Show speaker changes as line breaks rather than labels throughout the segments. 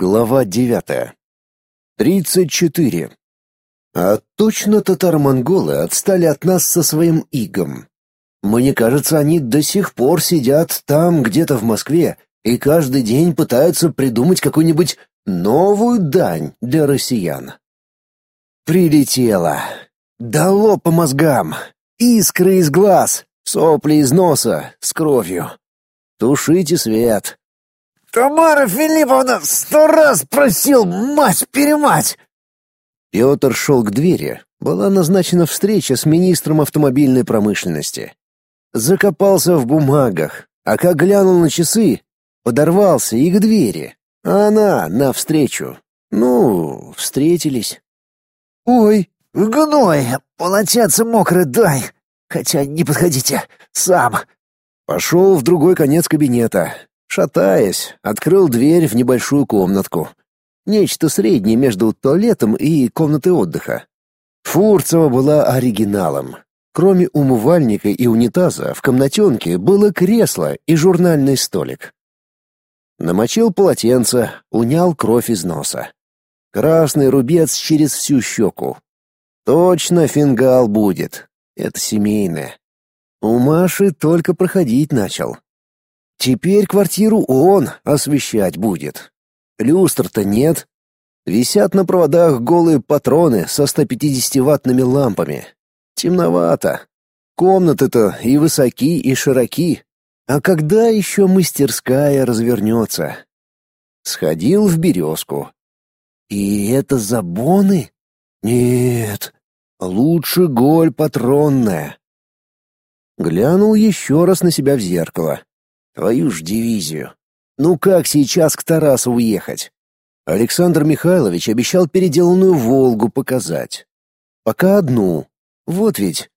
Глава девятая. Тридцать четыре. А точно татаро-монголы отстали от нас со своим игом. Мне кажется, они до сих пор сидят там, где-то в Москве, и каждый день пытаются придумать какую-нибудь новую дань для россиян. Прилетело. Дало по мозгам. Искры из глаз, сопли из носа, с кровью. Тушите свет.
«Тамара Филипповна сто раз просил, мать-перемать!»
Петр шел к двери. Была назначена встреча с министром автомобильной промышленности. Закопался в бумагах, а как глянул на часы, подорвался и к двери. А она навстречу. Ну, встретились.
«Ой, гной, полотенце мокрое дай, хотя не подходите, сам».
Пошел в другой конец кабинета, Шатаясь, открыл дверь в небольшую комнатку. Нечто среднее между туалетом и комнатой отдыха. Фурцева была оригиналом. Кроме умывальника и унитаза, в комнатенке было кресло и журнальный столик. Намочил полотенце, унял кровь из носа. Красный рубец через всю щеку. Точно фингал будет. Это семейное. У Маши только проходить начал. Теперь квартиру он освещать будет. Люстр-то нет. Висят на проводах голые патроны со 150-ваттными лампами. Темновато. Комнаты-то и высоки, и широки. А когда еще мастерская развернется? Сходил в березку. И это забоны? Нет, лучше голь патронная. Глянул еще раз на себя в зеркало. Твою ж дивизию. Ну как сейчас к Тарасу уехать? Александр Михайлович обещал переделанную «Волгу» показать. Пока одну. Вот ведь.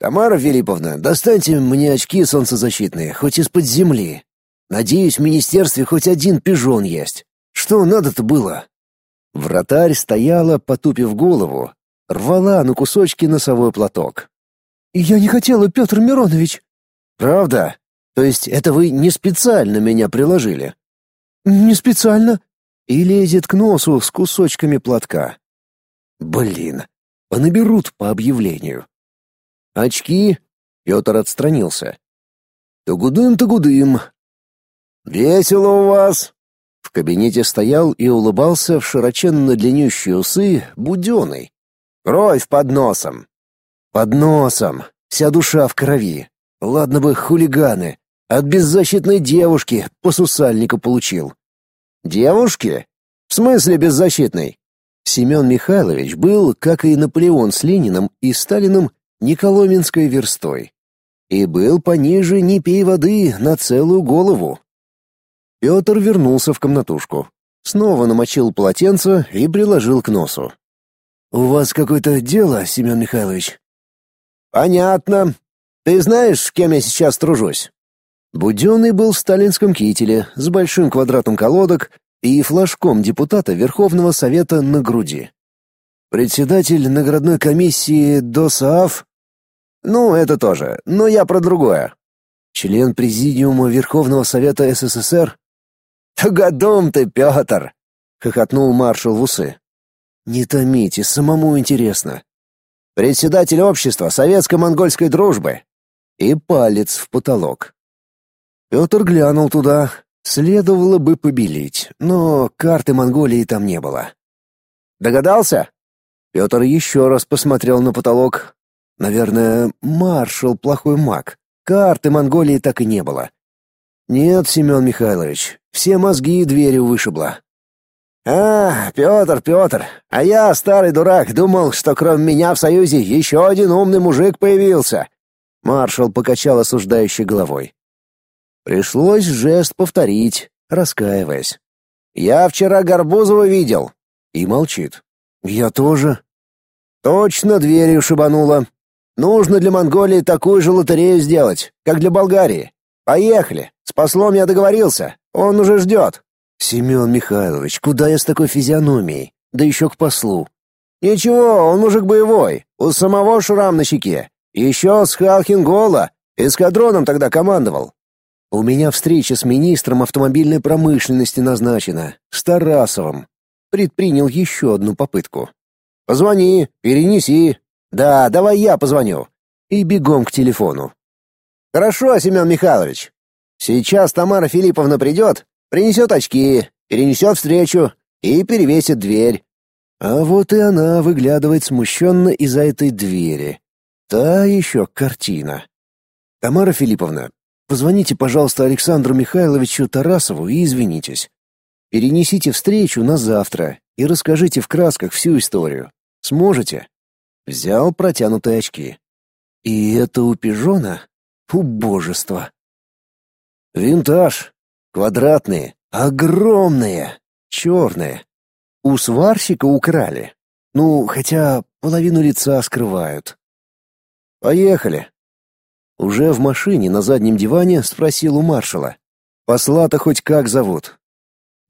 Тамара Филипповна, достаньте мне очки солнцезащитные, хоть из-под земли. Надеюсь, в министерстве хоть один пижон есть. Что надо-то было? Вратарь стояла, потупив голову, рвала на кусочки носовой платок.
«Я не хотела, Петр Миронович».
«Правда? То есть это вы не специально меня приложили?
Не специально.
И лезет к носу с кусочками платка. Блин, понаберут по объявлению. Очки? Петр отстранился. Тугудым-тугудым. Весело у вас. В кабинете стоял и улыбался в широченно длиннющие усы буденный. Кровь под носом. Под носом. Вся душа в крови. Ладно бы хулиганы, от беззащитной девушки по сусальнику получил. Девушки? В смысле беззащитной? Семен Михайлович был, как и Наполеон с Лениным и Сталиным, Николоменской верстой. И был пониже «не пей воды» на целую голову. Петр вернулся в комнатушку. Снова намочил полотенце и приложил к носу. «У вас какое-то дело, Семен Михайлович?» «Понятно. Ты знаешь, с кем я сейчас тружусь?» Буденный был в сталинском кителе с большим квадратом колодок и флажком депутата Верховного Совета на груди. Председатель наградной комиссии ДОСААФ? Ну, это тоже, но я про другое. Член Президиума Верховного Совета СССР? «Тугодум ты, Петр!» — хохотнул маршал в усы. «Не томите, самому интересно. Председатель общества советско-монгольской дружбы». И палец в потолок. Петр глянул туда. Следовало бы побелить, но карты Монголии там не было. Догадался? Петр еще раз посмотрел на потолок. Наверное, маршал плохой маг. Карты Монголии так и не было. Нет, Семен Михайлович, все мозги и двери вышибло. А, Петр, Петр, а я, старый дурак, думал, что кроме меня в Союзе еще один умный мужик появился. Маршал покачал осуждающей головой. Пришлось жест повторить, раскаиваясь. «Я вчера Горбузова видел». И молчит. «Я тоже». «Точно дверью шибануло. Нужно для Монголии такую же лотерею сделать, как для Болгарии. Поехали. С послом я договорился. Он уже ждет». «Семен Михайлович, куда я с такой физиономией? Да еще к послу». «Ничего, он мужик боевой. У самого шрам на щеке. Еще с Халхингола. Эскадроном тогда командовал. У меня встреча с министром автомобильной промышленности назначена, с Тарасовым. Предпринял еще одну попытку. Позвони, перенеси. Да, давай я позвоню. И бегом к телефону. Хорошо, Семен Михайлович. Сейчас Тамара Филипповна придет, принесет очки, перенесет встречу и перевесит дверь. А вот и она выглядывает смущенно из-за этой двери. Та еще картина. Тамара Филипповна, позвоните, пожалуйста, Александру Михайловичу Тарасову и извинитесь. Перенесите встречу на завтра и расскажите в красках всю историю. Сможете? Взял протянутые очки. И это у пижона? Убожество. Винтаж. Квадратные, огромные, черные. У сварщика украли. Ну, хотя половину лица скрывают. Поехали. Уже в машине на заднем диване спросил у маршала. Посла-то хоть как зовут?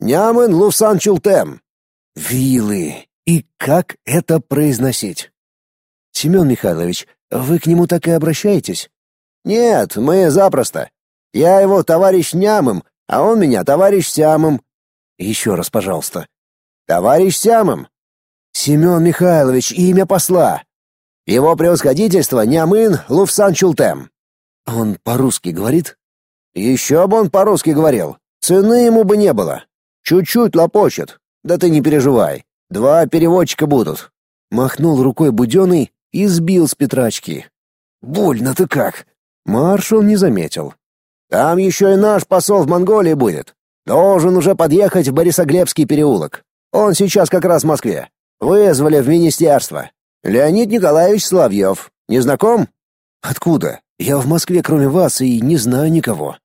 Нямен Лусан Чултем. Вилы. И как это произносить? Семен Михайлович, вы к нему так и обращаетесь? Нет, мы запросто. Я его товарищ Нямым, а он меня товарищ Сямым. Еще раз, пожалуйста. Товарищ Сямым. Семен Михайлович, имя посла. Его превосходительство Нямын Луфсан Чултем. Он по-русски говорит? Еще бы он по-русски говорил. Цены ему бы не было. Чуть-чуть лопочет. Да ты не переживай. Два переводчика будут. Махнул рукой Буденный и сбил с петрачки. Больно-то как. Маршал не заметил. Там еще и наш посол в Монголии будет. Должен уже подъехать в Борисоглебский переулок. Он сейчас как раз в Москве. Вызвали в министерство. Леонид Николаевич Соловьев. Не знаком? Откуда? Я в Москве, кроме вас, и не знаю никого.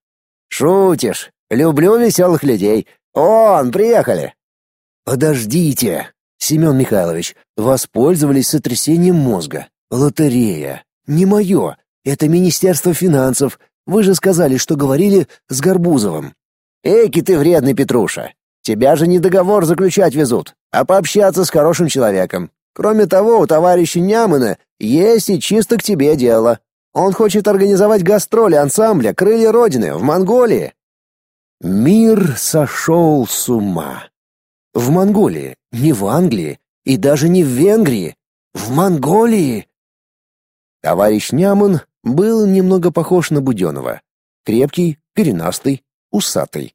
Шутишь? Люблю веселых людей. Он, приехали. Подождите, Семен Михайлович, воспользовались сотрясением мозга. Лотерея. Не мое. Это Министерство финансов. Вы же сказали, что говорили с Горбузовым. Эки ты вредный, Петруша. Тебя же не договор заключать везут, а пообщаться с хорошим человеком. Кроме того, у товарища Нямына есть и чисто к тебе дело. Он хочет организовать гастроли ансамбля «Крылья Родины» в Монголии. Мир сошел с ума. В Монголии, не в Англии и даже не в Венгрии. В Монголии. Товарищ Няман был немного похож на Буденова. Крепкий, коренастый, усатый.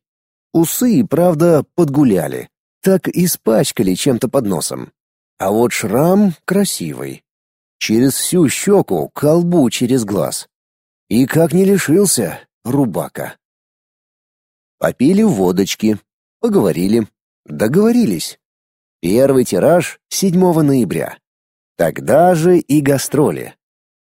Усы, правда, подгуляли. Так испачкали чем-то под носом. А вот шрам красивый. Через всю щеку, колбу через глаз. И как не лишился, рубака. Попили водочки, поговорили, договорились. Первый тираж 7 ноября. Тогда же и гастроли.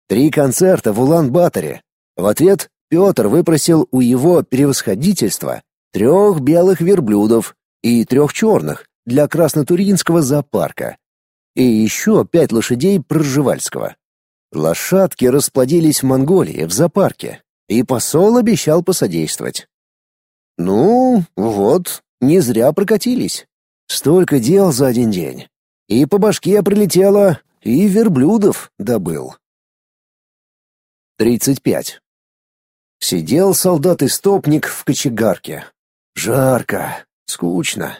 Три концерта в Улан-Баторе. В ответ Петр выпросил у его превосходительства трех белых верблюдов и трех черных для Краснотуринского зоопарка и еще пять лошадей Пржевальского. Лошадки расплодились в Монголии, в зоопарке, и посол обещал посодействовать. Ну, вот, не зря прокатились. Столько дел за один день. И по башке прилетело, и верблюдов добыл. 35. Сидел солдат-истопник в кочегарке. Жарко, скучно.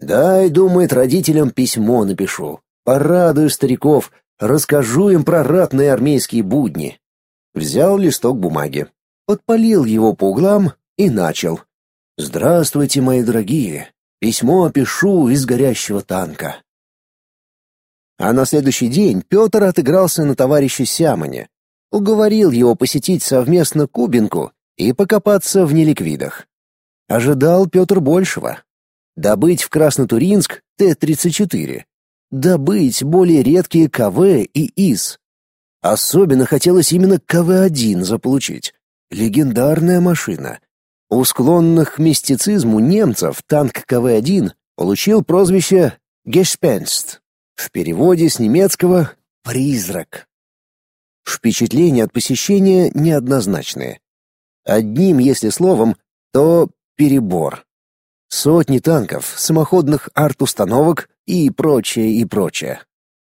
Дай, думает, родителям письмо напишу. Порадую стариков, расскажу им про ратные армейские будни. Взял листок бумаги, подпалил его по углам и начал. Здравствуйте, мои дорогие. Письмо пишу из горящего танка. А на следующий день Петр отыгрался на товарище Сямоне, уговорил его посетить совместно Кубинку и покопаться в неликвидах. Ожидал Петр большего. Добыть в Краснотуринск Т-34, добыть более редкие КВ и ИС. Особенно хотелось именно КВ-1 заполучить. Легендарная машина. У склонных к мистицизму немцев танк КВ-1 получил прозвище «Гешпенст», в переводе с немецкого «призрак». Впечатления от посещения неоднозначные. Одним, если словом, то перебор. Сотни танков, самоходных арт-установок и прочее, и прочее.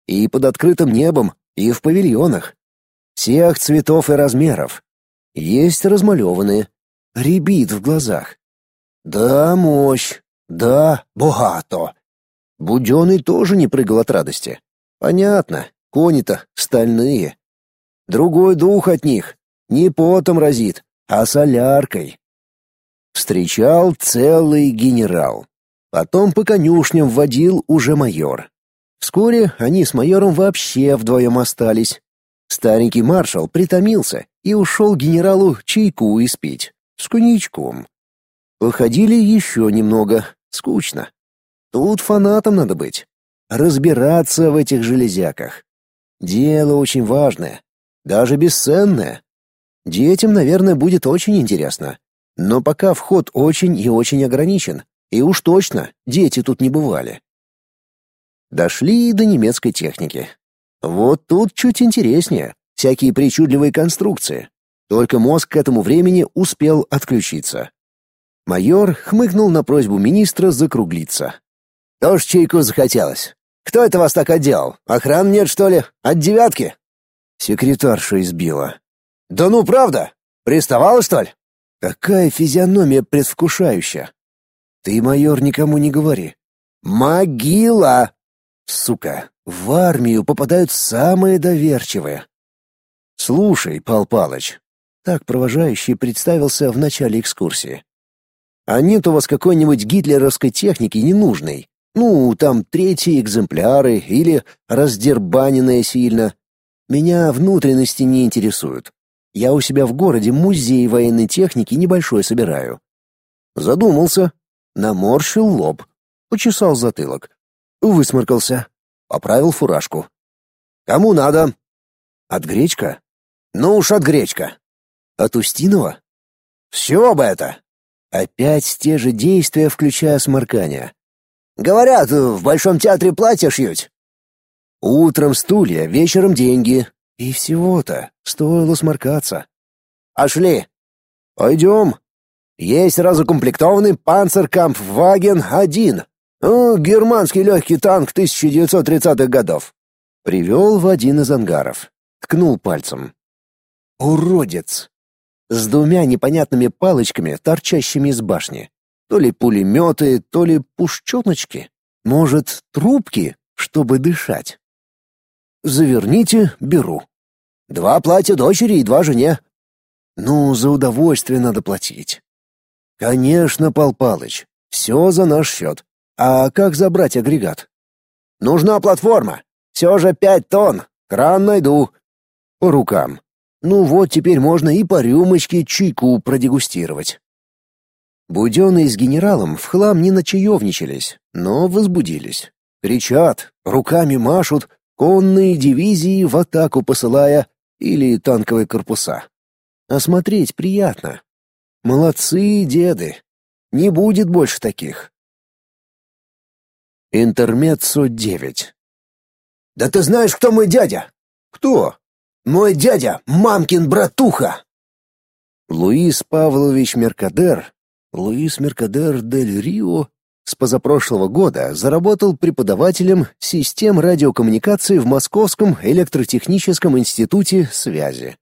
И под открытым небом, и в павильонах. Всех цветов и размеров. Есть размалеванные. рябит в глазах. Да, мощь. Да, богато. Буденный тоже не прыгал от радости. Понятно, кони-то стальные. Другой дух от них. Не потом разит, а соляркой. Встречал целый генерал. Потом по конюшням водил уже майор. Вскоре они с майором вообще вдвоем остались. Старенький маршал притомился и ушел генералу чайку испить с коньячком. Походили еще немного, скучно. Тут фанатом надо быть, разбираться в этих железяках. Дело очень важное, даже бесценное. Детям, наверное, будет очень интересно. Но пока вход очень и очень ограничен, и уж точно дети тут не бывали. Дошли до немецкой техники. Вот тут чуть интереснее, всякие причудливые конструкции. Только мозг к этому времени успел отключиться. Майор хмыкнул на просьбу министра закруглиться. «Тоже чайку захотелось. Кто это вас так отделал? Охран нет, что ли? От девятки?» Секретарша избила. «Да ну, правда? Приставала, что ли?» «Какая физиономия предвкушающая!» «Ты, майор, никому не говори». «Могила!» «Сука, в армию попадают самые доверчивые». «Слушай, Пал Палыч», — так провожающий представился в начале экскурсии. «А нет у вас какой-нибудь гитлеровской техники ненужной? Ну, там третьи экземпляры или раздербаненная сильно. Меня внутренности не интересуют. Я у себя в городе музей военной техники небольшой собираю. Задумался, наморщил лоб, почесал затылок, высморкался, поправил фуражку. Кому надо? От Гречка? Ну уж от Гречка. От Устинова? Все бы это. Опять те же действия, включая сморкание. Говорят, в Большом театре платья шьют. Утром стулья, вечером деньги. И всего-то стоило сморкаться. Пошли. Пойдем. Есть разукомплектованный Панцеркампфваген-1. Ну, германский легкий танк 1930-х годов. Привел в один из ангаров. Ткнул пальцем. Уродец. С двумя непонятными палочками, торчащими из башни. То ли пулеметы, то ли пушченочки. Может, трубки, чтобы дышать. Заверните, беру. Два платья дочери и два жене. Ну, за удовольствие надо платить. Конечно, Пал Палыч, все за наш счет. А как забрать агрегат? Нужна платформа. Все же пять тонн. Кран найду. По рукам. Ну вот теперь можно и по рюмочке чайку продегустировать. Буденные с генералом в хлам не начаевничались, но возбудились. Кричат, руками машут, конные дивизии в атаку посылая или танковые корпуса. Осмотреть приятно. Молодцы, деды. Не будет больше таких. Интермеццо 9. Да ты знаешь, кто мой дядя? Кто? Мой дядя, мамкин братуха. Луис Павлович Меркадер, Луис Меркадер дель Рио с позапрошлого года заработал преподавателем систем радиокоммуникации в Московском электротехническом институте связи.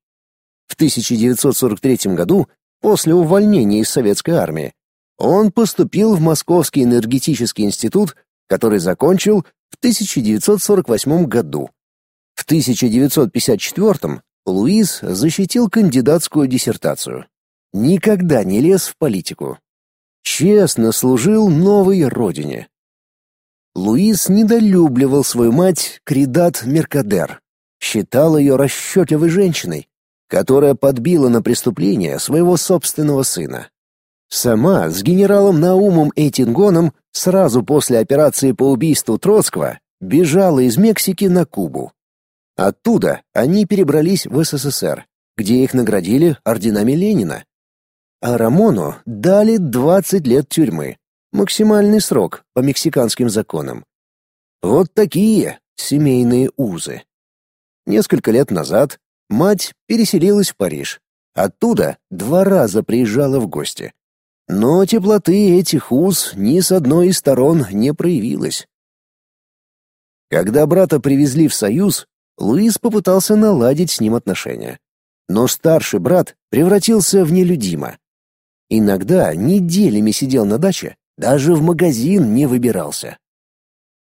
В 1943 году, после увольнения из советской армии, он поступил в Московский энергетический институт, который закончил в 1948 году. В 1954 Луис защитил кандидатскую диссертацию. Никогда не лез в политику, честно служил новой родине. Луис недолюбливал свою мать Кридат Меркадер, считал ее расчетливой женщиной, которая подбила на преступление своего собственного сына. Сама с генералом Наумом Эйтингоном сразу после операции по убийству Троцкого бежала из Мексики на Кубу. Оттуда они перебрались в СССР, где их наградили орденами Ленина а Рамону дали 20 лет тюрьмы. Максимальный срок по мексиканским законам. Вот такие семейные узы. Несколько лет назад мать переселилась в Париж. Оттуда два раза приезжала в гости. Но теплоты этих уз ни с одной из сторон не проявилось. Когда брата привезли в Союз, Луис попытался наладить с ним отношения. Но старший брат превратился в нелюдима. Иногда неделями сидел на даче, даже в магазин не выбирался.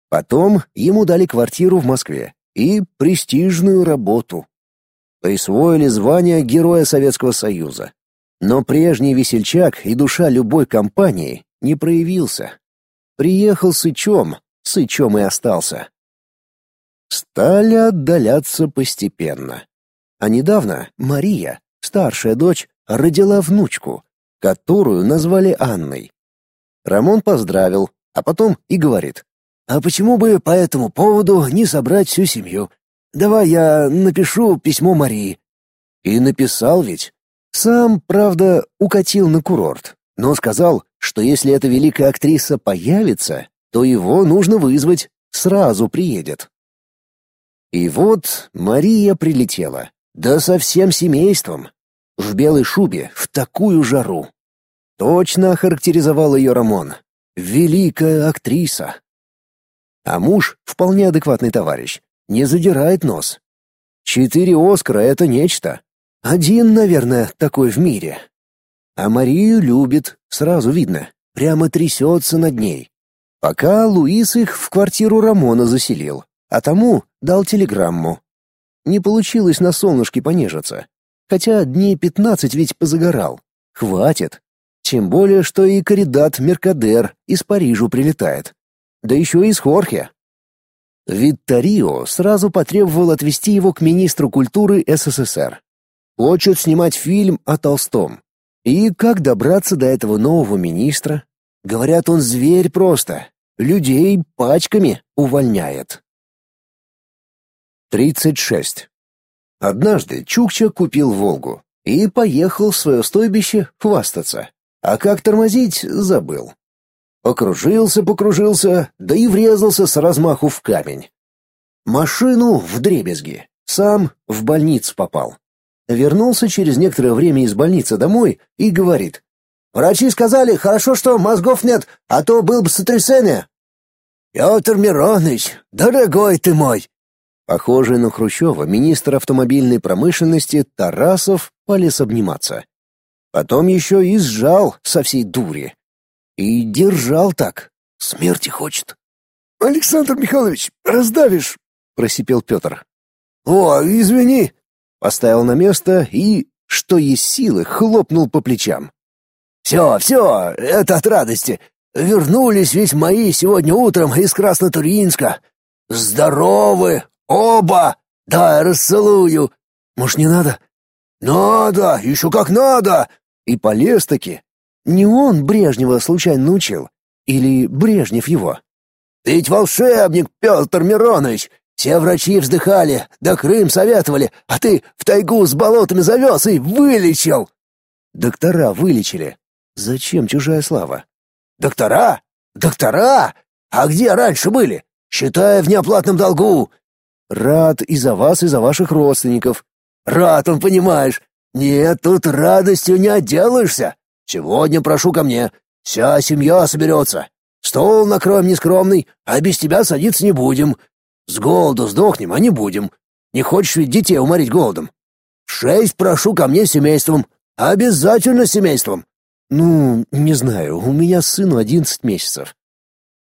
Потом ему дали квартиру в Москве и престижную работу. Присвоили звание Героя Советского Союза. Но прежний весельчак и душа любой компании не проявился. Приехал сычом, сычом и остался. Стали отдаляться постепенно. А недавно Мария, старшая дочь, родила внучку, которую назвали Анной. Рамон поздравил, а потом и говорит: "А почему бы по этому поводу не собрать всю семью? Давай я напишу письмо Марии". И написал ведь. Сам, правда, укатил на курорт, но сказал, что если эта великая актриса появится, то его нужно вызвать, сразу приедет. И вот Мария прилетела, да со всем семейством, в белой шубе, в такую жару. Точно охарактеризовал ее Рамон. Великая актриса. А муж, вполне адекватный товарищ, не задирает нос. Четыре Оскара — это нечто. Один, наверное, такой в мире. А Марию любит, сразу видно, прямо трясется над ней. Пока Луис их в квартиру Рамона заселил, а тому дал телеграмму. Не получилось на солнышке понежиться. Хотя дней пятнадцать ведь позагорал. Хватит. Тем более, что и Коридат Меркадер из Парижа прилетает. Да еще и из Хорхе. Виттарио сразу потребовал отвезти его к министру культуры СССР. Хочет снимать фильм о Толстом. И как добраться до этого нового министра? Говорят, он зверь просто. Людей пачками увольняет. 36. Однажды Чукча купил «Волгу» и поехал в свое стойбище хвастаться. А как тормозить, забыл. Покружился, покружился, да и врезался с размаху в камень. Машину в дребезги, сам в больницу попал. Вернулся через некоторое время из больницы домой и говорит. «Врачи сказали, хорошо, что мозгов нет, а то был бы сотрясение». «Петр Миронович, дорогой ты мой, Похожий на Хрущева, министр автомобильной промышленности Тарасов полез обниматься. Потом еще и сжал со всей дури. И держал так. Смерти хочет.
«Александр Михайлович, раздавишь!» — просипел Петр.
«О, извини!» — поставил на место и, что есть силы, хлопнул по плечам. «Все, все, это от радости. Вернулись ведь мои сегодня утром из Краснотуринска. Здоровы, Оба! Да, расцелую. Может, не надо? Надо, еще как надо. И полез-таки. Не он Брежнева случайно научил? Или Брежнев его? Ты ведь волшебник, Петр Миронович. Все врачи вздыхали, да Крым советовали, а ты в тайгу с болотами завез и вылечил. Доктора вылечили. Зачем чужая слава? Доктора? Доктора? А где раньше были? Считай в неоплатном долгу. Рад и за вас, и за ваших родственников. Рад, он понимаешь. Нет, тут радостью не отделаешься. Сегодня прошу ко мне. Вся семья соберется. Стол накроем нескромный, а без тебя садиться не будем. С голоду сдохнем, а не будем. Не хочешь ведь детей уморить голодом? Шесть прошу ко мне семейством. Обязательно семейством. Ну, не знаю, у меня сыну одиннадцать месяцев.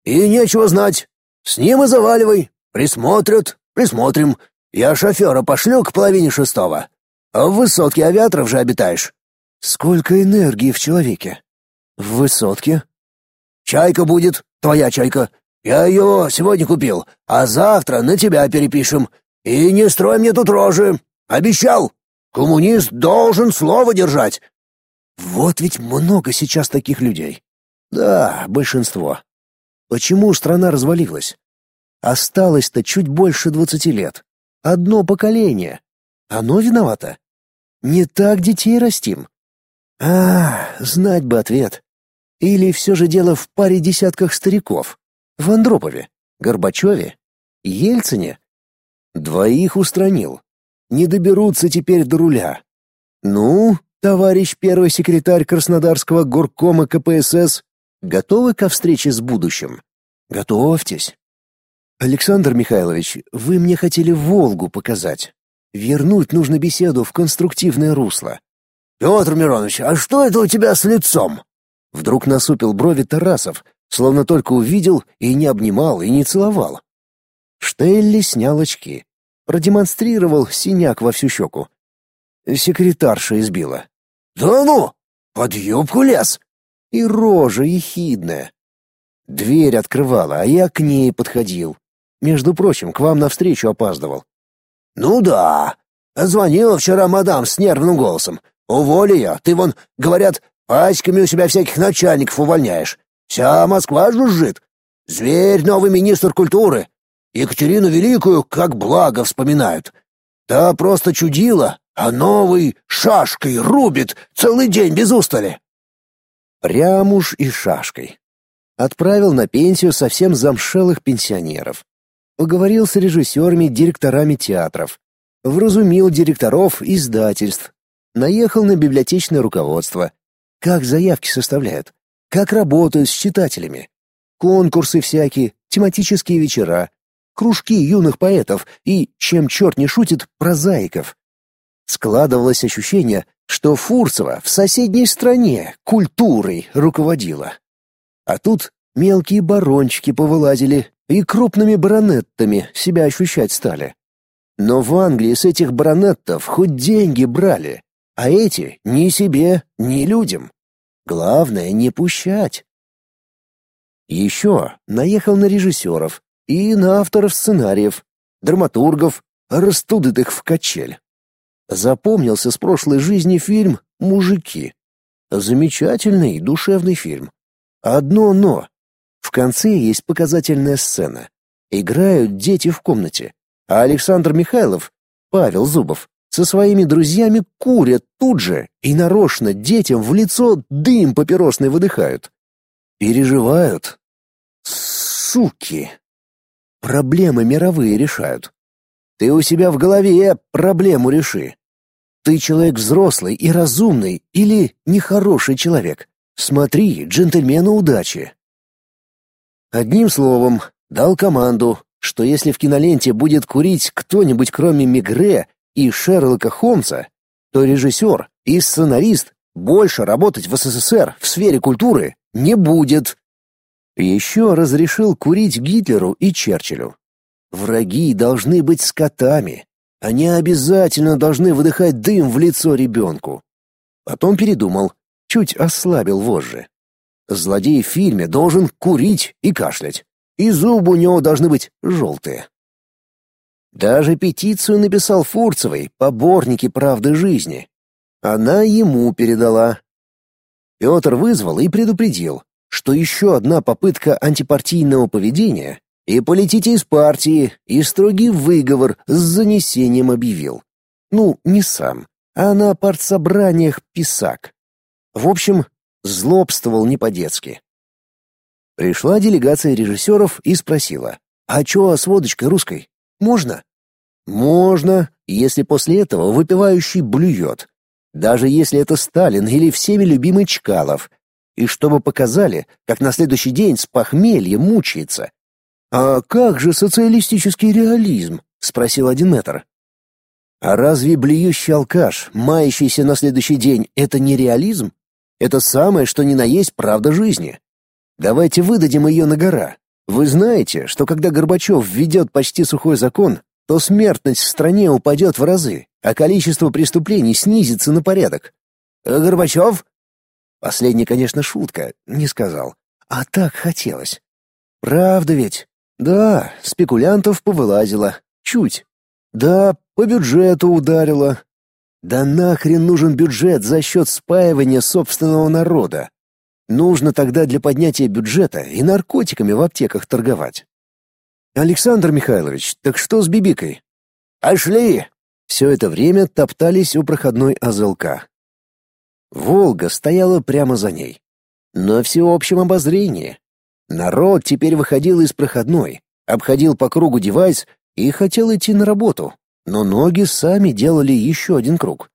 И нечего знать. С ним и заваливай. Присмотрят, Присмотрим. Я шофера пошлю к половине шестого. В высотке авиаторов же обитаешь. Сколько энергии в человеке? В высотке? Чайка будет, твоя чайка. Я ее сегодня купил, а завтра на тебя перепишем. И не строй мне тут рожи. Обещал. Коммунист должен слово держать. Вот ведь много сейчас таких людей. Да, большинство. Почему страна развалилась? Осталось-то чуть больше двадцати лет. Одно поколение. Оно виновато. Не так детей растим. А, знать бы ответ. Или все же дело в паре десятках стариков. В Андропове, Горбачеве, Ельцине. Двоих устранил. Не доберутся теперь до руля. Ну, товарищ первый секретарь Краснодарского горкома КПСС, готовы ко встрече с будущим? Готовьтесь. Александр Михайлович, вы мне хотели Волгу показать. Вернуть нужно беседу в конструктивное русло. Петр Миронович, а что это у тебя с лицом?» Вдруг насупил брови Тарасов, словно только увидел и не обнимал, и не целовал. Штелли снял очки, продемонстрировал синяк во всю щеку. Секретарша избила. «Да ну! Под юбку лез!» И рожа ехидная. Дверь открывала, а я к ней подходил. Между прочим, к вам навстречу опаздывал. «Ну да. Звонила вчера мадам с нервным голосом. Уволи я. Ты вон, говорят, паськами у себя всяких начальников увольняешь. Вся Москва жужжит. Зверь новый министр культуры. Екатерину Великую как благо вспоминают. Та просто чудила, а новый шашкой рубит целый день без устали. Прям уж и шашкой. Отправил на пенсию совсем замшелых пенсионеров. Поговорил с режиссерами, директорами театров. Вразумил директоров издательств. Наехал на библиотечное руководство. Как заявки составляют. Как работают с читателями. Конкурсы всякие, тематические вечера, кружки юных поэтов и, чем черт не шутит, прозаиков. Складывалось ощущение, что Фурцева в соседней стране культурой руководила. А тут мелкие барончики повылазили и крупными баронеттами себя ощущать стали. Но в Англии с этих баронеттов хоть деньги брали, а эти ни себе, ни людям. Главное не пущать. Еще наехал на режиссеров и на авторов сценариев, драматургов, растудытых в качель. Запомнился с прошлой жизни фильм «Мужики». Замечательный, душевный фильм. Одно «но». В конце есть показательная сцена. Играют дети в комнате, а Александр Михайлов, Павел Зубов, со своими друзьями курят тут же и нарочно детям в лицо дым папиросный выдыхают. Переживают. Суки. Проблемы мировые решают. Ты у себя в голове проблему реши. Ты человек взрослый и разумный или нехороший человек. Смотри, джентльмену удачи. Одним словом, дал команду, что если в киноленте будет курить кто-нибудь кроме Мигре и Шерлока Холмса, то режиссер и сценарист больше работать в СССР в сфере культуры не будет. Еще разрешил курить Гитлеру и Черчиллю. Враги должны быть скотами. Они обязательно должны выдыхать дым в лицо ребенку. Потом передумал, чуть ослабил вожжи. Злодей в фильме должен курить и кашлять, и зубы у него должны быть желтые. Даже петицию написал Фурцевой, поборники правды жизни. Она ему передала. Петр вызвал и предупредил, что еще одна попытка антипартийного поведения и полетите из партии, и строгий выговор с занесением объявил. Ну, не сам, а на партсобраниях писак. В общем, злобствовал не по-детски. Пришла делегация режиссеров и спросила, «А чё с водочкой русской? Можно?» «Можно, если после этого выпивающий блюет. Даже если это Сталин или всеми любимый Чкалов. И чтобы показали, как на следующий день с похмелья мучается. «А как же социалистический реализм?» — спросил один метр. «А разве блюющий алкаш, мающийся на следующий день, это не реализм? Это самое, что ни на есть правда жизни. Давайте выдадим ее на гора. Вы знаете, что когда Горбачев введет почти сухой закон, то смертность в стране упадет в разы, а количество преступлений снизится на порядок. А Горбачев? Последний, конечно, шутка, не сказал. А так хотелось. Правда ведь? Да, спекулянтов повылазило. Чуть. Да, по бюджету ударило. Да нахрен нужен бюджет за счет спаивания собственного народа? Нужно тогда для поднятия бюджета и наркотиками в аптеках торговать. Александр Михайлович, так что с Бибикой? Пошли! Все это время топтались у проходной АЗЛК. Волга стояла прямо за ней. На всеобщем обозрении. Народ теперь выходил из проходной, обходил по кругу девайс и хотел идти на работу, но ноги сами делали еще один круг.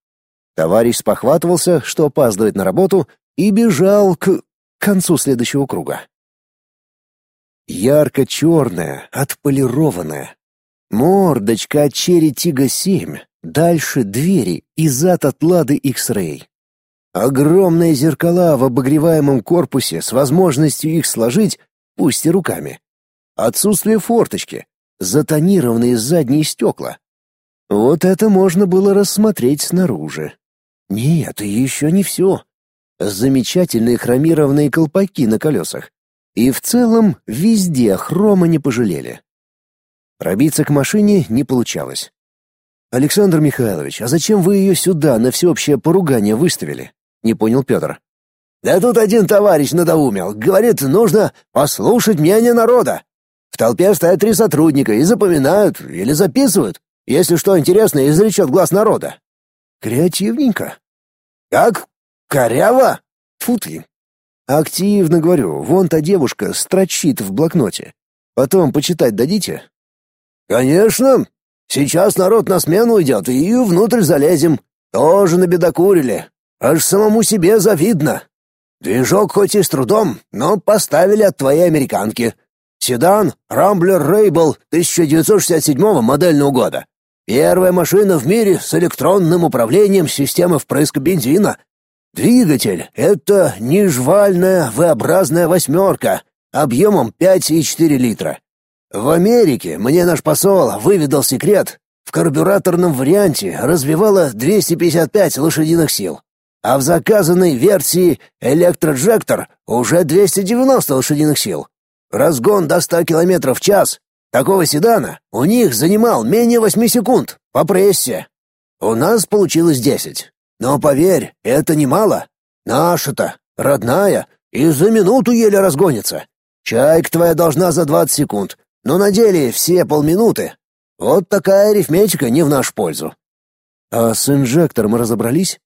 Товарищ спохватывался, что опаздывает на работу, и бежал к концу следующего круга. Ярко-черная, отполированная. Мордочка от Черри Тига-7, дальше двери и зад от Лады X-Ray. Огромные зеркала в обогреваемом корпусе с возможностью их сложить, пусть и руками. Отсутствие форточки, затонированные задние стекла. Вот это можно было рассмотреть снаружи. Нет, еще не все. Замечательные хромированные колпаки на колесах. И в целом везде хрома не пожалели. Пробиться к машине не получалось. «Александр Михайлович, а зачем вы ее сюда на всеобщее поругание выставили?» — не понял Петр.
«Да тут один товарищ надоумел. Говорит, нужно послушать мнение народа. В толпе стоят три сотрудника и запоминают или записывают, если что интересное изречет глаз народа».
«Креативненько».
«Как? Коряво?»
Фу ты. Активно говорю, вон та девушка строчит в блокноте. Потом почитать дадите?
Конечно. Сейчас народ на смену идет, и внутрь залезем. Тоже набедокурили. Аж самому себе завидно. Движок хоть и с трудом, но поставили от твоей американки. Седан Рамблер Рейбл 1967 модельного года. Первая машина в мире с электронным управлением системы впрыска бензина. Двигатель — это нежвальная V-образная восьмерка объемом 5,4 литра. В Америке мне наш посол выведал секрет. В карбюраторном варианте развивала 255 лошадиных сил, а в заказанной версии электроджектор уже 290 лошадиных сил. Разгон до 100 км в час. Такого седана у них занимал менее 8 секунд по прессе. У нас получилось 10. Но поверь, это немало. Наша-то, родная, и за минуту еле разгонится. Чайка твоя должна за 20 секунд, но на деле все полминуты. Вот такая арифметика не в нашу пользу.
А с инжектором разобрались?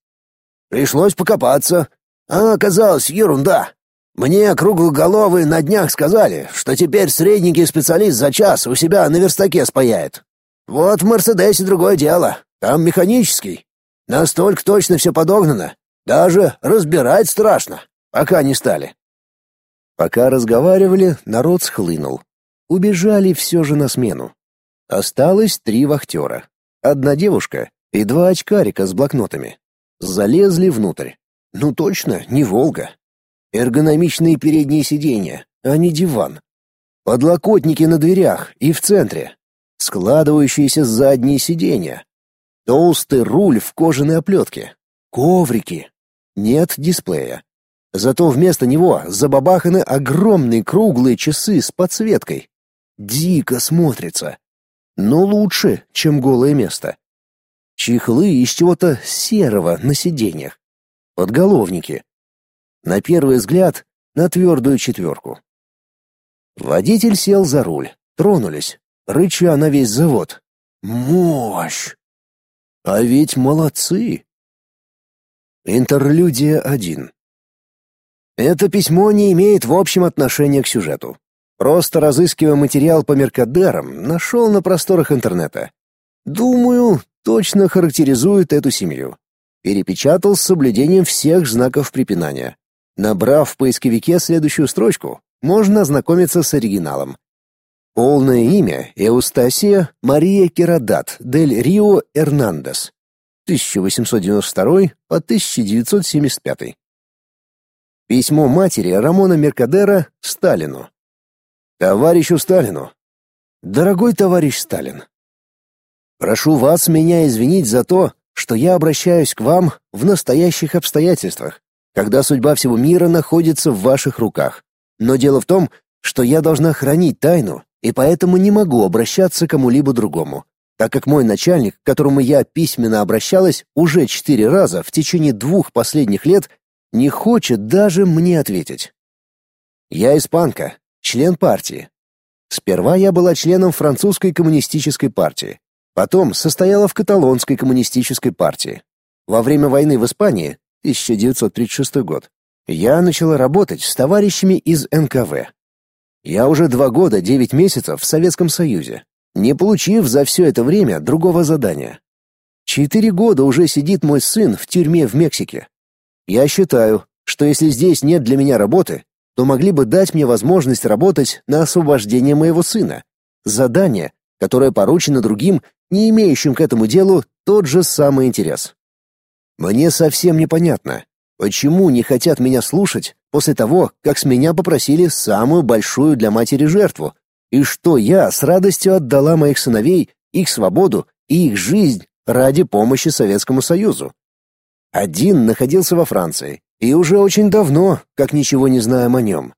Пришлось покопаться. А оказалось ерунда. Мне круглоголовые на днях сказали, что теперь средненький специалист за час у себя на верстаке спаяет. Вот в Мерседесе другое дело. Там механический. Настолько точно все подогнано. Даже разбирать страшно, пока не стали.
Пока разговаривали, народ схлынул. Убежали все же на смену. Осталось три вахтера. Одна девушка и два очкарика с блокнотами. Залезли внутрь. Ну точно, не «Волга». Эргономичные передние сиденья, а не диван. Подлокотники на дверях и в центре. Складывающиеся задние сиденья. Толстый руль в кожаной оплетке. Коврики. Нет дисплея. Зато вместо него забабаханы огромные круглые часы с подсветкой. Дико смотрится. Но лучше, чем голое место. Чехлы из чего-то серого на сиденьях. Подголовники. На первый взгляд, на твердую четверку. Водитель сел за руль. Тронулись. Рыча на весь завод. Мощь! А ведь молодцы! Интерлюдия 1 Это письмо не имеет в общем отношения к сюжету. Просто разыскивая материал по Меркадерам, нашел на просторах интернета. Думаю, точно характеризует эту семью. Перепечатал с соблюдением всех знаков препинания. Набрав в поисковике следующую строчку, можно ознакомиться с оригиналом. Полное имя Эустасия Мария Керадат дель Рио Эрнандес. 1892 по 1975. Письмо матери Рамона Меркадера Сталину. Товарищу Сталину. Дорогой товарищ Сталин, прошу вас меня извинить за то, что я обращаюсь к вам в настоящих обстоятельствах, когда судьба всего мира находится в ваших руках. Но дело в том, что я должна хранить тайну, и поэтому не могу обращаться к кому-либо другому, так как мой начальник, к которому я письменно обращалась уже четыре раза в течение двух последних лет, не хочет даже мне ответить. Я испанка, член партии. Сперва я была членом французской коммунистической партии, потом состояла в каталонской коммунистической партии. Во время войны в Испании, 1936 год, я начала работать с товарищами из НКВ. Я уже два года девять месяцев в Советском Союзе, не получив за все это время другого задания. Четыре года уже сидит мой сын в тюрьме в Мексике. Я считаю, что если здесь нет для меня работы, то могли бы дать мне возможность работать на освобождение моего сына. Задание, которое поручено другим, не имеющим к этому делу тот же самый интерес. Мне совсем непонятно, Почему не хотят меня слушать после того, как с меня попросили самую большую для матери жертву? И что я с радостью отдала моих сыновей, их свободу и их жизнь ради помощи Советскому Союзу? Один находился во Франции, и уже очень давно, как ничего не знаем о нем.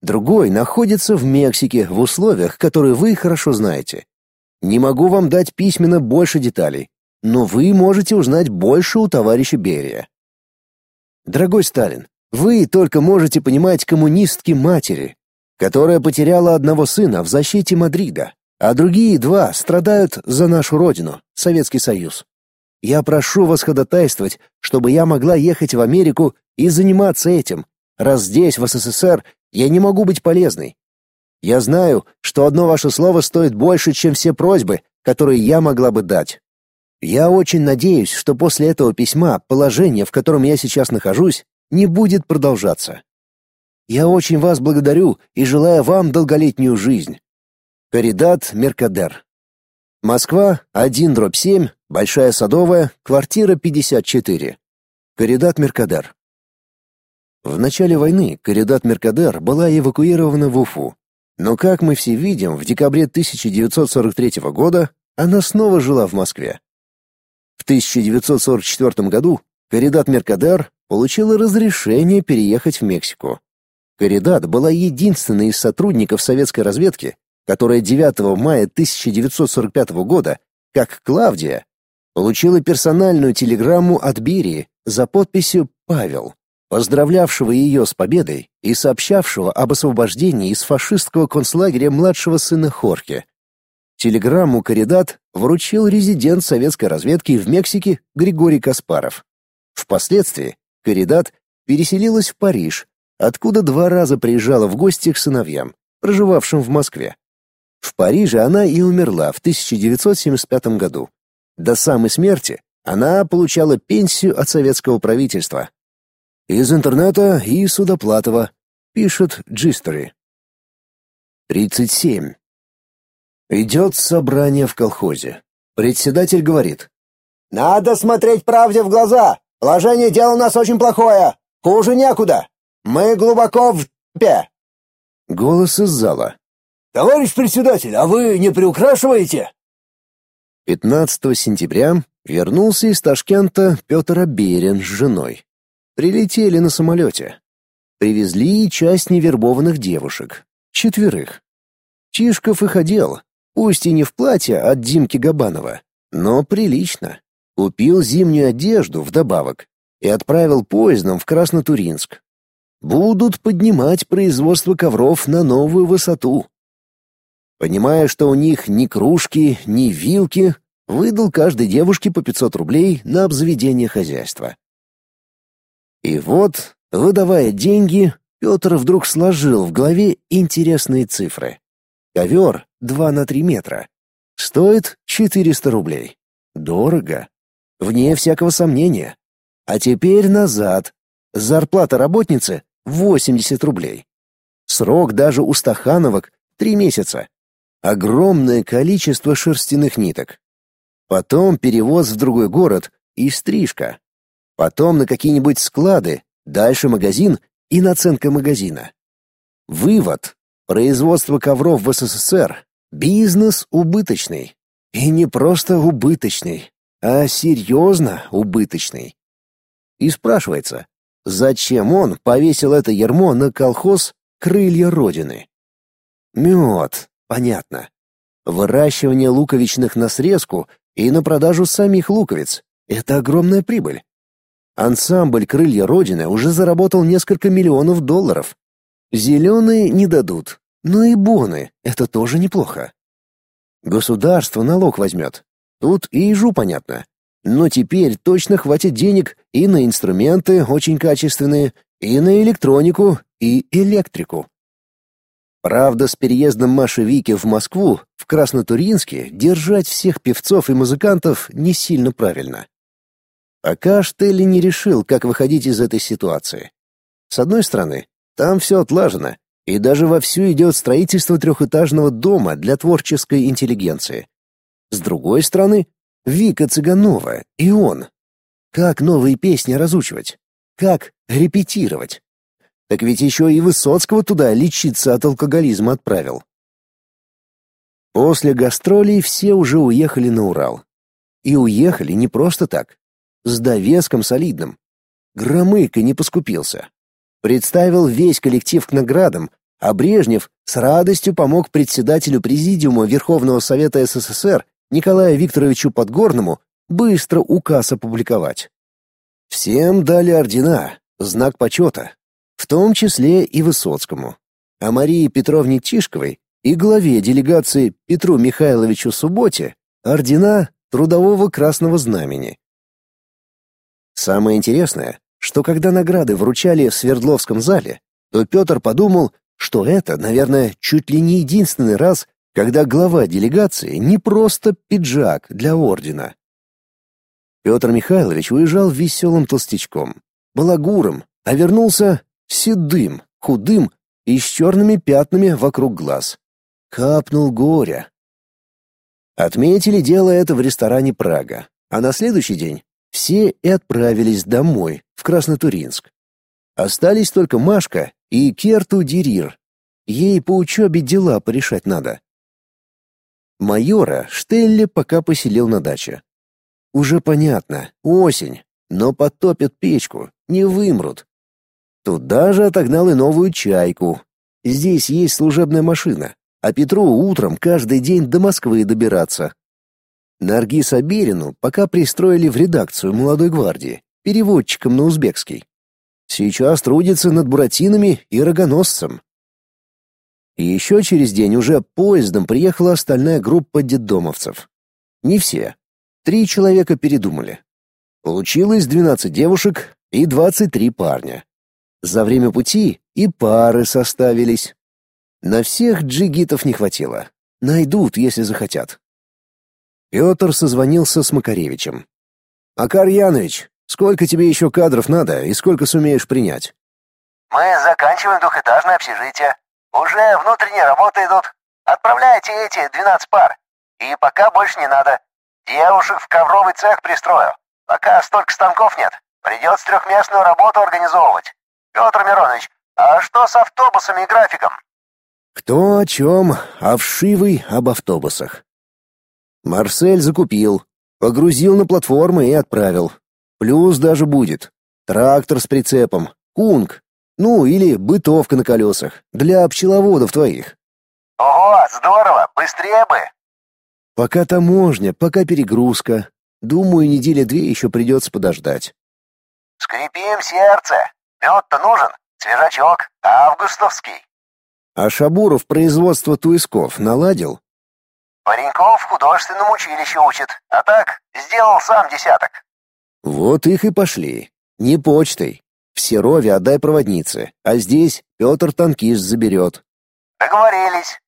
Другой находится в Мексике в условиях, которые вы хорошо знаете. Не могу вам дать письменно больше деталей, но вы можете узнать больше у товарища Берия. Дорогой Сталин, вы только можете понимать коммунистки матери, которая потеряла одного сына в защите Мадрида, а другие два страдают за нашу родину, Советский Союз. Я прошу вас ходатайствовать, чтобы я могла ехать в Америку и заниматься этим, раз здесь, в СССР, я не могу быть полезной. Я знаю, что одно ваше слово стоит больше, чем все просьбы, которые я могла бы дать. Я очень надеюсь, что после этого письма положение, в котором я сейчас нахожусь, не будет продолжаться. Я очень вас благодарю и желаю вам долголетнюю жизнь. Каридат Меркадер. Москва, 1/7, Большая Садовая, квартира 54. Каридат Меркадер. В начале войны Каридат Меркадер была эвакуирована в Уфу. Но, как мы все видим, в декабре 1943 года она снова жила в Москве. В 1944 году Каридат Меркадер получила разрешение переехать в Мексику. Каридат была единственной из сотрудников советской разведки, которая 9 мая 1945 года, как Клавдия, получила персональную телеграмму от Берии за подписью «Павел», поздравлявшего ее с победой и сообщавшего об освобождении из фашистского концлагеря младшего сына Хорки, Телеграмму Каридат вручил резидент советской разведки в Мексике Григорий Каспаров. Впоследствии Каридат переселилась в Париж, откуда два раза приезжала в гости к сыновьям, проживавшим в Москве. В Париже она и умерла в 1975 году. До самой смерти она получала пенсию от советского правительства. Из интернета и Судоплатова, пишет Джистери. 37. Идет собрание в колхозе. Председатель говорит. «Надо смотреть правде в глаза. Положение дел у нас очень плохое. Хуже некуда. Мы глубоко в пе». Голос из зала.
«Товарищ председатель, а вы не приукрашиваете?»
15 сентября вернулся из Ташкента Петр Аберин с женой. Прилетели на самолете. Привезли часть невербованных девушек. Четверых. Чишков их одел, Пусть и не в платье от Димки Габанова, но прилично. Купил зимнюю одежду вдобавок и отправил поездом в Краснотуринск. Будут поднимать производство ковров на новую высоту. Понимая, что у них ни кружки, ни вилки, выдал каждой девушке по 500 рублей на обзаведение хозяйства. И вот, выдавая деньги, Петр вдруг сложил в голове интересные цифры. Ковер 2 на 3 метра. Стоит 400 рублей. Дорого. Вне всякого сомнения. А теперь назад. Зарплата работницы 80 рублей. Срок даже у стахановок 3 месяца. Огромное количество шерстяных ниток. Потом перевоз в другой город и стрижка. Потом на какие-нибудь склады, дальше магазин и наценка магазина. Вывод. Производство ковров в СССР — бизнес убыточный. И не просто убыточный, а серьезно убыточный. И спрашивается, зачем он повесил это ярмо на колхоз «Крылья Родины»? Мед, понятно. Выращивание луковичных на срезку и на продажу самих луковиц — это огромная прибыль. Ансамбль «Крылья Родины» уже заработал несколько миллионов долларов. Зеленые не дадут, но и боны — это тоже неплохо. Государство налог возьмет. Тут и ежу понятно. Но теперь точно хватит денег и на инструменты очень качественные, и на электронику, и электрику. Правда, с переездом Маши Вики в Москву, в Краснотуринске, держать всех певцов и музыкантов не сильно правильно. Пока Штелли не решил, как выходить из этой ситуации. С одной стороны, там все отлажено, и даже вовсю идет строительство трехэтажного дома для творческой интеллигенции. С другой стороны, Вика Цыганова и он. Как новые песни разучивать? Как репетировать? Так ведь еще и Высоцкого туда лечиться от алкоголизма отправил. После гастролей все уже уехали на Урал. И уехали не просто так. С довеском солидным. Громыко не поскупился. Представил весь коллектив к наградам, а Брежнев с радостью помог председателю Президиума Верховного Совета СССР Николаю Викторовичу Подгорному быстро указ опубликовать. Всем дали ордена, знак почета, в том числе и Высоцкому. А Марии Петровне Тишковой и главе делегации Петру Михайловичу Субботе ордена Трудового Красного Знамени. Самое интересное, что когда награды вручали в Свердловском зале, то Петр подумал, что это, наверное, чуть ли не единственный раз, когда глава делегации не просто пиджак для ордена. Петр Михайлович уезжал веселым толстячком, балагуром, а вернулся седым, худым и с черными пятнами вокруг глаз. Капнул горя. Отметили дело это в ресторане «Прага», а на следующий день все и отправились домой, в Краснотуринск. Остались только Машка и Керту Дерир. Ей по учебе дела порешать надо. Майора Штелли пока поселил на даче. Уже понятно, осень, но потопят печку, не вымрут. Туда же отогнал и новую чайку. Здесь есть служебная машина, а Петру утром каждый день до Москвы добираться. Наргиз Аберину пока пристроили в редакцию молодой гвардии, переводчиком на узбекский. Сейчас трудится над буратинами и рогоносцем. И еще через день уже поездом приехала остальная группа детдомовцев. Не все. Три человека передумали. Получилось 12 девушек и 23 парня. За время пути и пары составились. На всех джигитов не хватило. Найдут, если захотят. Петр созвонился с Макаревичем. «Макар Янович, сколько тебе еще кадров надо и сколько сумеешь принять?»
«Мы заканчиваем двухэтажное общежитие. Уже внутренние работы идут. Отправляйте эти двенадцать пар. И пока больше не надо. Девушек в ковровый цех пристрою. Пока столько станков нет. Придется трехместную работу организовывать. Петр Миронович, а что с автобусами и графиком?»
Кто о чем, а вшивый об автобусах. Марсель закупил, погрузил на платформы и отправил. Плюс даже будет. Трактор с прицепом, кунг, ну или бытовка на колесах, для пчеловодов твоих.
Ого, здорово, быстрее бы.
Пока таможня, пока перегрузка. Думаю, недели две еще придется подождать.
Скрипим сердце. Мед-то нужен, свежачок, августовский.
А Шабуров производство туисков наладил?
Пареньков в художественном училище учит, а так сделал сам десяток.
Вот их и пошли. Не почтой. В Серове отдай проводнице, а здесь Петр танкист заберет.
Договорились.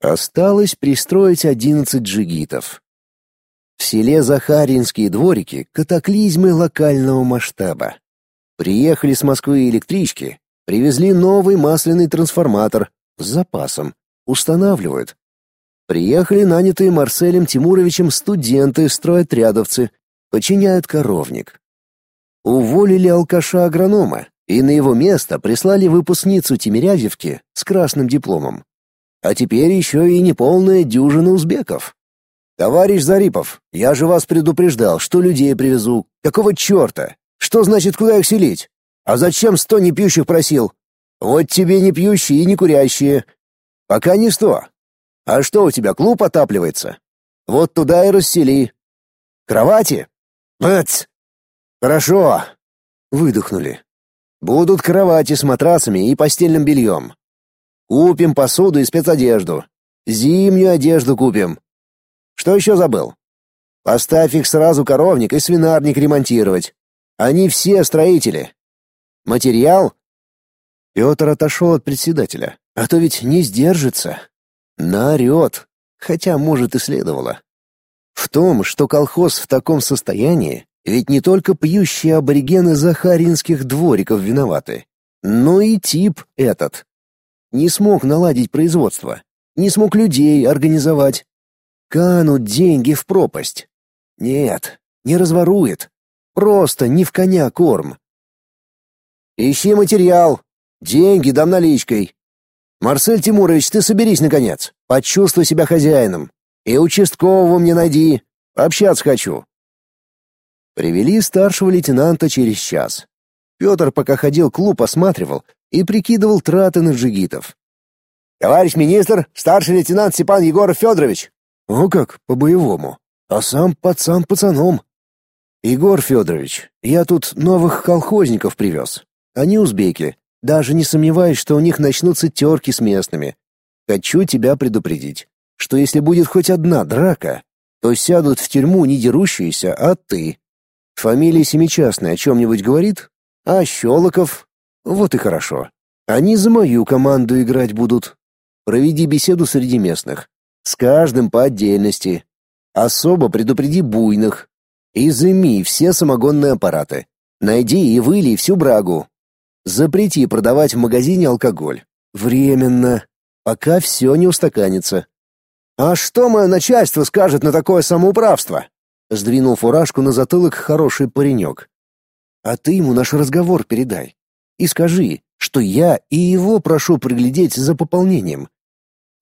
Осталось пристроить одиннадцать джигитов. В селе Захаринские дворики катаклизмы локального масштаба. Приехали с Москвы электрички, привезли новый масляный трансформатор, с запасом. Устанавливают. Приехали нанятые Марселем Тимуровичем студенты-стройотрядовцы. Починяют коровник. Уволили алкаша-агронома, и на его место прислали выпускницу Тимирязевки с красным дипломом. А теперь еще и неполная дюжина узбеков. «Товарищ Зарипов, я же вас предупреждал, что людей привезу. Какого черта? Что значит, куда их селить? А зачем сто непьющих просил? Вот тебе не пьющие и не курящие. Пока не сто. А что у тебя, клуб отапливается? Вот туда и рассели. Кровати? Бац! Хорошо. Выдохнули. Будут кровати с матрасами и постельным бельем. Купим посуду и спецодежду. Зимнюю одежду купим. Что еще забыл? Поставь их сразу коровник и свинарник ремонтировать. Они все строители. Материал Петр отошел от председателя, а то ведь не сдержится. Наорет, хотя, может, и следовало. В том, что колхоз в таком состоянии, ведь не только пьющие аборигены захаринских двориков виноваты, но и тип этот. Не смог наладить производство, не смог людей организовать. Канут деньги в пропасть. Нет, не разворует. Просто не в коня корм. Ищи материал. Деньги дам наличкой. Марсель Тимурович, ты соберись наконец. Почувствуй себя хозяином. И участкового мне найди. Общаться хочу. Привели старшего лейтенанта через час. Петр, пока ходил клуб, осматривал и прикидывал траты на джигитов.
«Товарищ министр, старший лейтенант Степан Егоров Федорович!»
«О как, по-боевому. А сам пацан пацаном». «Егор Федорович, я тут новых колхозников привез. Они узбеки. Даже не сомневаюсь, что у них начнутся терки с местными. Хочу тебя предупредить, что если будет хоть одна драка, то сядут в тюрьму не дерущиеся, а ты. Фамилия Семичастная о чем-нибудь говорит? А Щелоков? Вот и хорошо. Они за мою команду играть будут. Проведи беседу среди местных. С каждым по отдельности. Особо предупреди буйных. Изыми все самогонные аппараты. Найди и вылей всю брагу. Запрети продавать в магазине алкоголь. Временно. Пока все не устаканится.
«А что мое начальство скажет на такое самоуправство?»
Сдвинул фуражку на затылок хороший паренек. «А ты ему наш разговор передай. И скажи, что я и его прошу приглядеть за пополнением.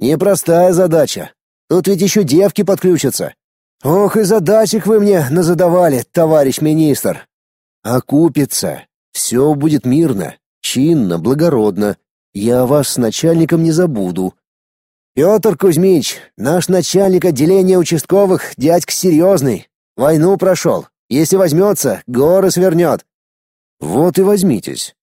Непростая задача. Тут ведь еще девки подключатся.
Ох, и задачек вы мне назадавали, товарищ министр.
Окупится. Все будет мирно, чинно, благородно. Я вас с начальником не забуду.
Петр Кузьмич, наш начальник отделения участковых, дядька серьезный. Войну прошел. Если возьмется, горы свернет.
Вот и возьмитесь.